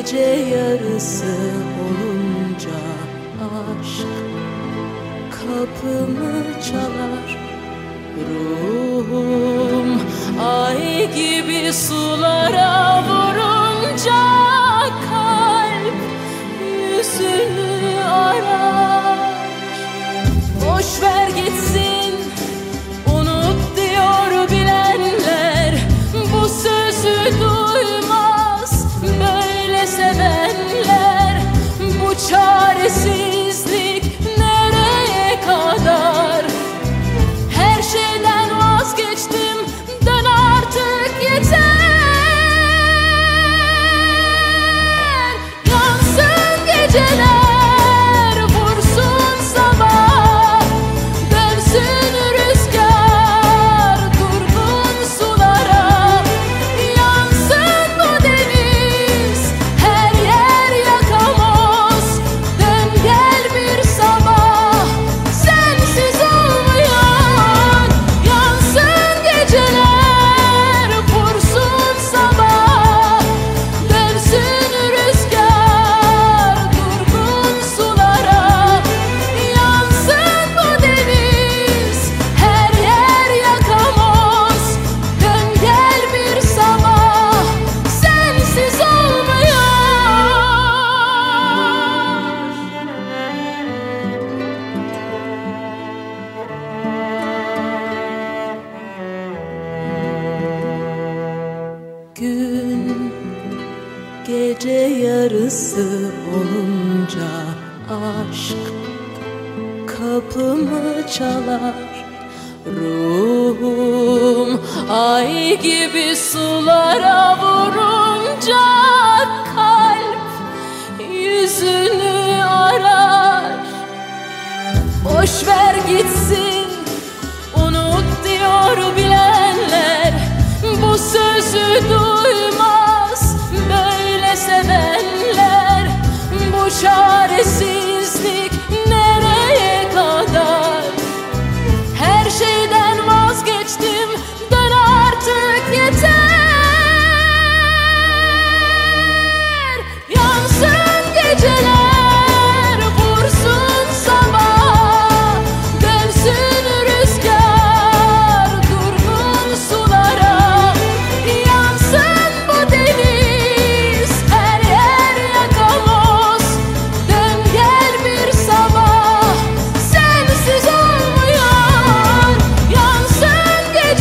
gece yarısı olunca aşk kapımı çalar ruhum ay gibi sulara vurunca Será gün Gece yarısı olunca aşk Kapımı çalar. Ruhum ay gibi sulara vurunca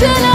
imagine